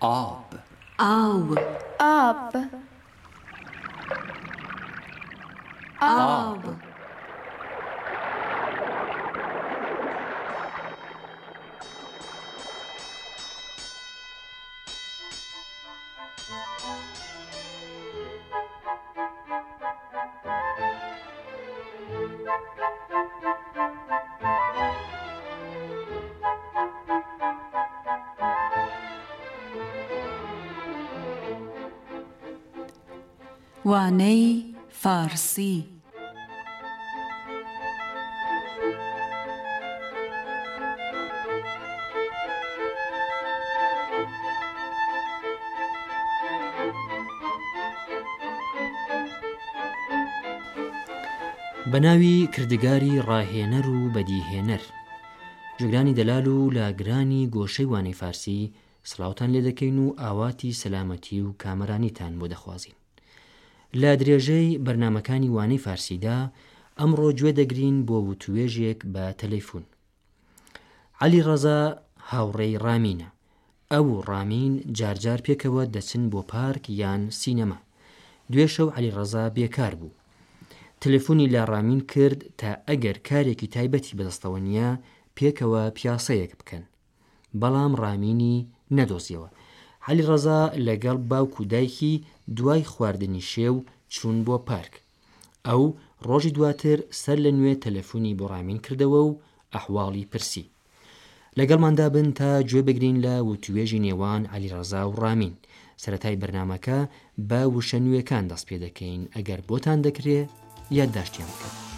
Ob. Ob. Ob. Ob. وانەی فارسی. بەناوی کردگاری ڕاهێنەر و بەدیهێنەر. جگرانی دەلال و لاگرانی گۆشەی وانەی فارسی سلااوان لێ دەکەین و ئاواتی سەلامەتی و کامەرانیتان بۆ دەخوازیین لە درێژەی بەرنمەکانی وانەی فارسیدا ئەمڕۆ گوێ دەگرین بۆ وتوێژێک بە تەلەیفۆن. علی ڕەزا هاوڕێی ڕامینە. ئەو ڕامین جارجار پێکەوە دەچن بۆ پارک یان سینەما. دوێ شەو علی ڕەزا بێکار بوو. تەلەفۆنی لا ڕامین کرد تا ئەگەر کارێکی تایبەتی بەدەستەوە نییە پێکەوە پیاسەیەک بکەن. بەڵام ڕامینی نەدۆزیەوە. علی ڕەزا لەگەڵ باوکو دایکی دوای خواردنی شێو چوون بۆ پارک. ئەو ڕۆژی دواتر سەر لە نوێ تەلەفۆنی بۆ ڕامین کردەوە و ئەحواڵی پرسی. لەگەڵماندا بن تا گوێ بگرین لە وتوێژی نێوان علی ڕەزا و ڕامین. سەتای بەرنمەکە بە وشە نوێەکان دەست پێ دەکەین. ئەگەر بۆتان دەکرێت یادداشتیان بکەن.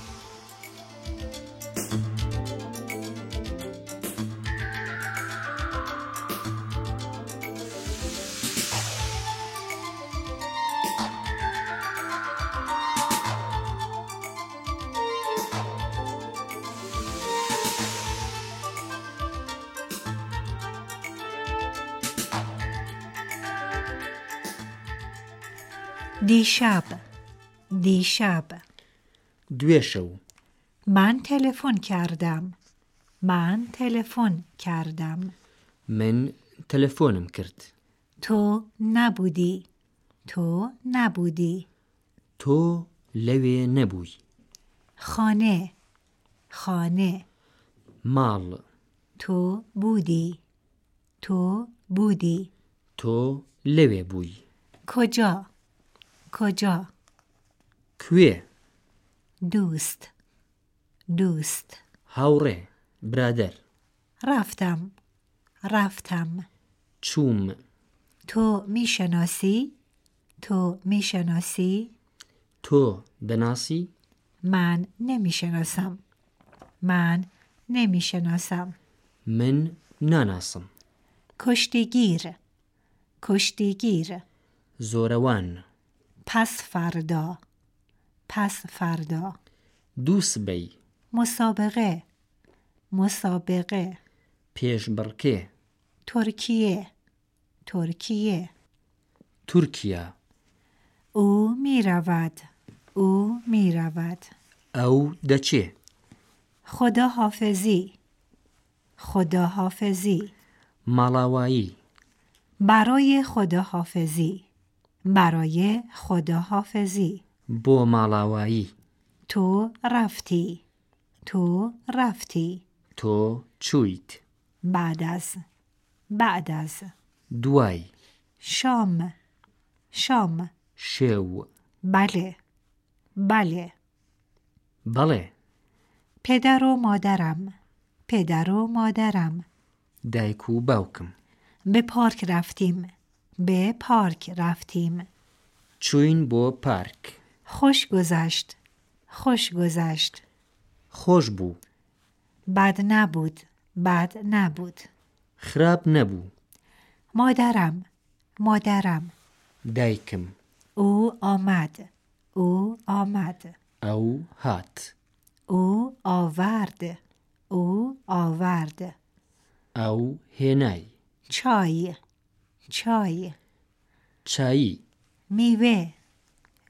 دیشب. دیشب. دوێ شەو من تلفن کردم. من تلفن کردم. من تەلەفۆنم کرد. تو نبودی. تو نبودی. تۆ لەوێ نەبووی خانه. خانه. ماڵ تو بودی. تو بودی. تۆ لەوێ بووی کجا؟ کجا؟ کوێ دوست. دوست. هاوڕێ برادەر رفتم. رفتم. چووم تو می‌شناسی؟ تو می‌شناسی؟ تۆ دەناسی من نمی‌شناسم. من نمی‌شناسم. من ناناسم. کشتیگیر. کشتیگیر. زۆرەوان پس فردا. پس فردا. دووسبەی مسابقه. مسابقه. پێش بڕکێ ترکیه. ترکیه. تورکیا او می رود او می رود ئەو دەچێ خدا حافظی خدا حافظی ماڵاوایی برای خدا حافظی برای خدا حافظی بۆ ماڵاوایی. تو رفتی. تو رفتی. تۆ چویت. بعد از بعد از. دوای. شام شام. شێو. بله بله. بەڵێ پدر و مادرم پدر و مادرم. دایک و باوکم. به پارک رفتیم. به پارک رفتیم. چوین بۆ پارک. خوش گذشت. خوش گذشت. خۆش بوو بد نبود. بد نبود. خراپ نەبوو مادرم. مادرم. دایکم. او آمد. او آمد. ئەو هات. او آورد. او آورد. ئەو هێنای چای. چای. چایی میوه.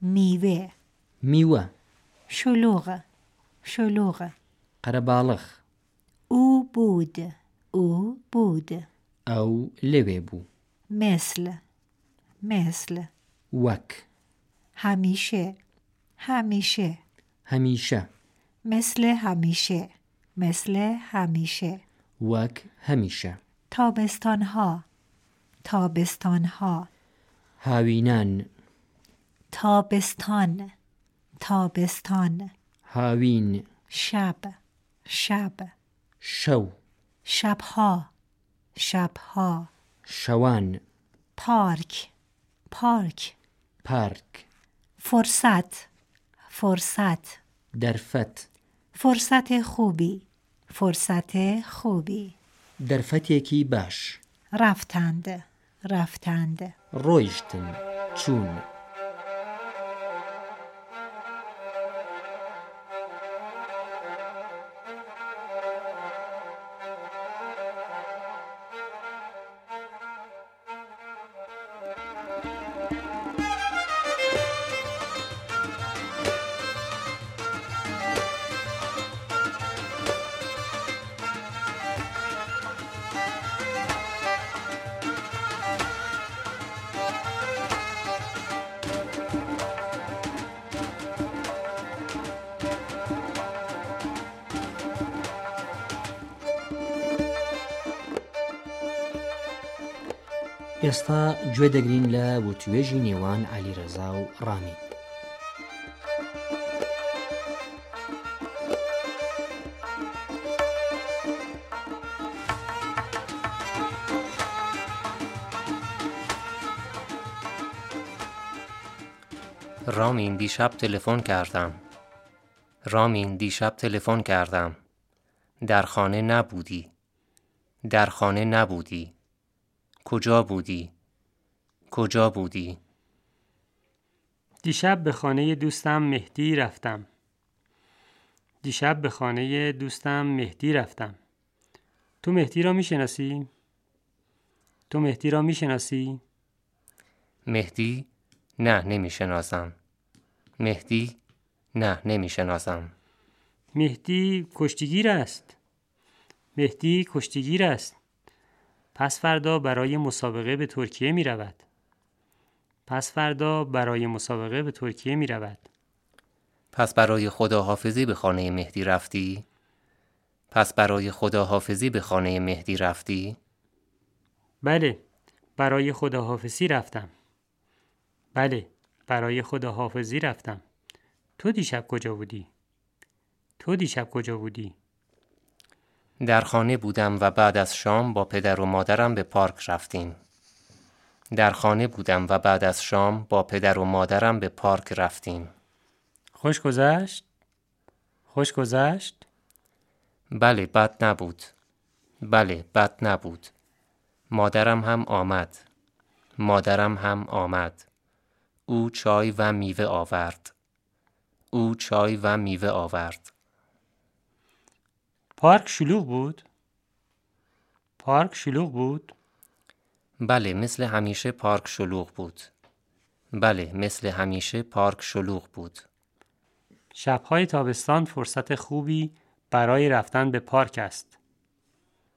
میوه. میوە شلوغ. شلوغ. قەرەباڵغ او بود. او بود. ئەو لەوێ بوو مثل. مثل. وەک همیشه. همیشه. هەمیشە مثل همیشه. مثل همیشه. وەک هەمیشە تابستان ها تابستان ها هاوینان. تابستان تابستان. هاوین. شب شب. شەو شبها شبها. شەوان پارک پارک. پارک. فرصت فرصت. دەرفەت فرصت خوبی فرصت خوبی. دەرفەتێکی باش. رفتند. رفتند. ڕۆیشتن چوون ئێستا گوێ دەگرین لە وتوێژی نێوان علیرەزا و رامین دیشب تلفن کردم. رامین دیشب تلفن کردم. در خانه نبودی. در خانه نبودی. کجا بودی؟ کجا بودی؟ دیشب به خانه دوستم مهدی رفتم. دیشب به خانه دوستم مهدی رفتم. تو مهدی را می‌شناسی؟ تو مهدی را می‌شناسی؟ مهدی؟ نه نمی‌شناسم. مهدی؟ نه نمی‌شناسم. مهدی کشتیگیر است. مهدی کشتیگیر است. پس فردا برای مسابقه به ترکیه می رود. پس فردا برای مسابقه به ترکیه می رود. پس برای خداحافظی به خانه مهدی رفتی؟ پس برای خداحافظی به خانه مهدی رفتی؟ بله برای خداحافظی رفتم. بله برای خداحافظی رفتم. تو دیشب کجا بودی؟ تو دیشب کجا بودی؟ در خانه بودم و بعد از شام با پدر و مادرم به پارک رفتیم. در خانه بودم و بعد از شام با پدر و مادرم به پارک رفتیم. خوش گذشت؟ خوش گذشت؟ بله بد نبود. بله بد نبود. مادرم هم آمد. مادرم هم آمد. او چای و میوه آورد. او چای و میوه آورد. پارک شلوغ بود؟ پارک شلوغ بود؟ بله مثل همیشه پارک شلوغ بود. بله مثل همیشه پارک شلوغ بود. شبهای تابستان فرصت خوبی برای رفتن به پارک است.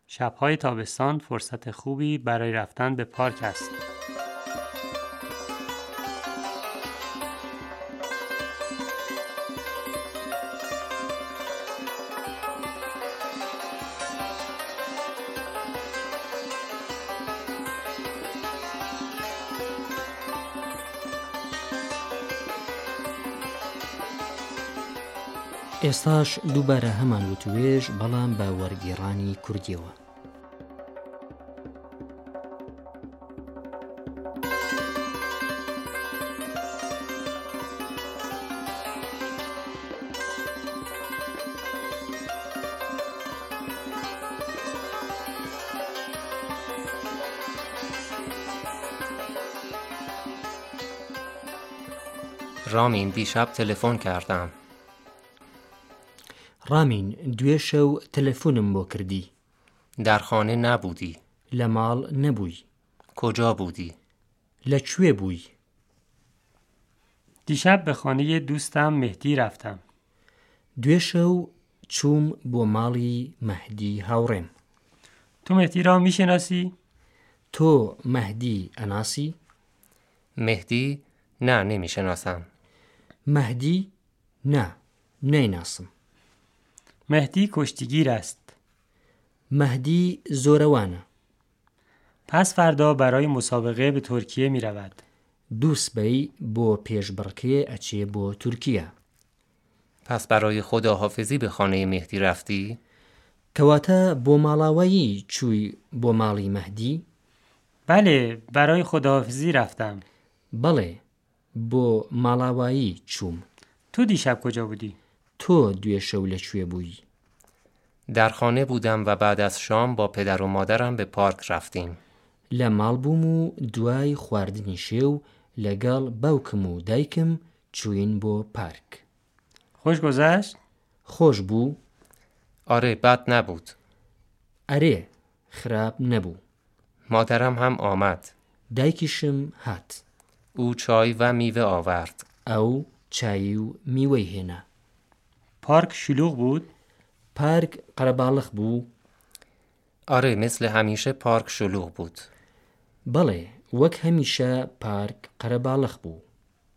شبهای تابستان فرصت خوبی برای رفتن به پارک است. ئێستاش دووبارە هەمان وتوێژ بەڵام بە وەرگێڕانی کوردیەوە رامین دیشب تلفن کردم. ڕامین دوێ شەو تەلەفۆنم بۆ کردی در خانه نبودی. لە ماڵ نەبووی کجا بودی؟ لەکوێ بووی دیشب به خانه دوستم مهدی رفتم. دوێ شەو چووم بۆ ماڵی مەهدی هاوڕێم تو مهدی را می‌شناسی؟ تو مهدی اناسی؟ مهدی نه نمی‌شناسم مهدی نه نیناسم مهدی کشتیگیر است. مهدی زۆرەوانە پس فردا برای مسابقه به ترکیه می رود. دووسبەی بۆ پێشبڕکێ ئەچێ بۆ تورکیا پس برای خداحافظی به خانه مهدی رفتی؟ کەواتە بۆ ماڵاوایی چووی بۆ ماڵی مەهدی بله برای خداحافظی رفتم. بەڵێ بۆ ماڵاوایی چووم تو دیشب کجا بودی؟ تۆ دوێ شەو لەکوێ بووی؟ در خانه بودم و بعد از شام با پدر و مادرم به پارک رفتیم. لە ماڵ بووم و دوای خواردنی شێو لەگەڵ باوکم و دایکم چوین بۆ پارک. خوش گذشت؟ خۆش بوو. آره بد نبود. ئەرێ خراپ نەبوو. مادرم هم آمد. دایکیشم هات. او چای و میوه آورد. ئەو چایی و میوەی هێنا. پارک شلوغ بود؟ پارک قەرەباڵق بوو آره مثل همیشه پارک شلوغ بود بەڵێ وەک هەمیشە پارک قەرەباڵق بوو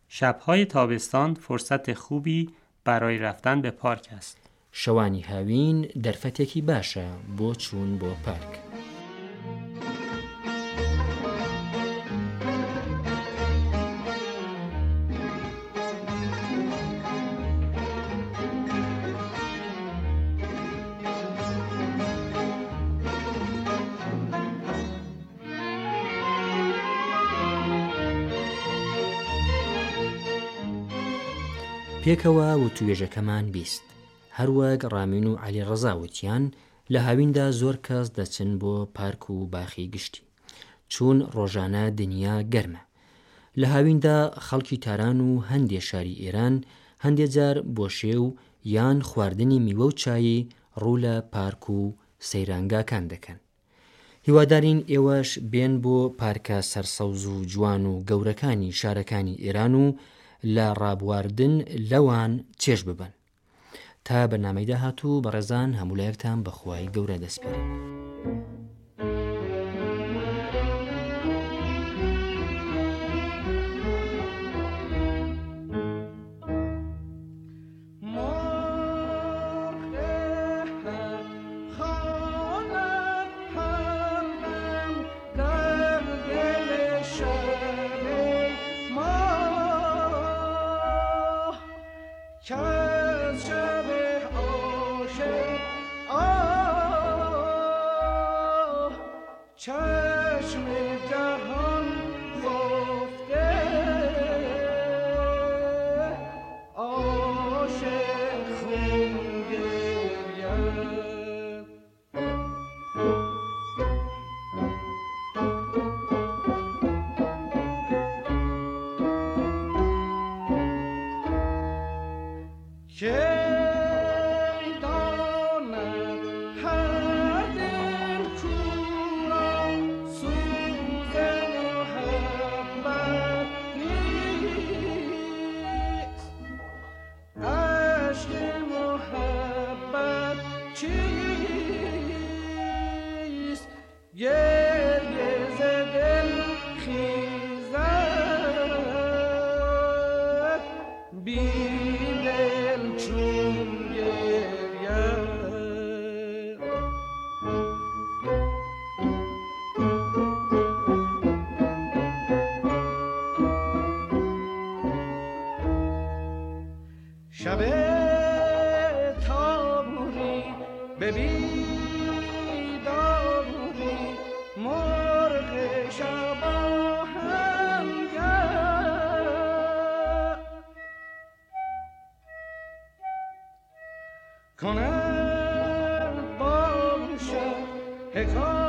شبهای تابستان فرصت خوبی برای رفتن به پارک است. شەوانی هاوین دەرفەتێکی باشە بۆ چوون بۆ پارک پێکەوە وتوێژەکەمان بیست. هەروەک ڕامین و علی ڕەزاوتیان لە هاویندا زۆر کەس دەچن بۆ پارک و باخی گشتی. چون ڕۆژانە دنیا گەرمە. لە هاویندا خەڵکی تاران و هەندێ شاری ئێران هەندێک جار بۆ شێو یان خواردنی میوە و چایی ڕوو لە پارک و سەیرانگاکان دەکەن. هیوادارین ئێوەش بێن بۆ پارکە سەرسەوز و جوان و گەورەکانی شارەکانی ئێران و لە ڕابواردن لەوان چێش ببن تا بەنامەی داهاتوو بەڕێزان هەمولایەکتان بەخوای گەورە دەستپێن کنند با شب حکایت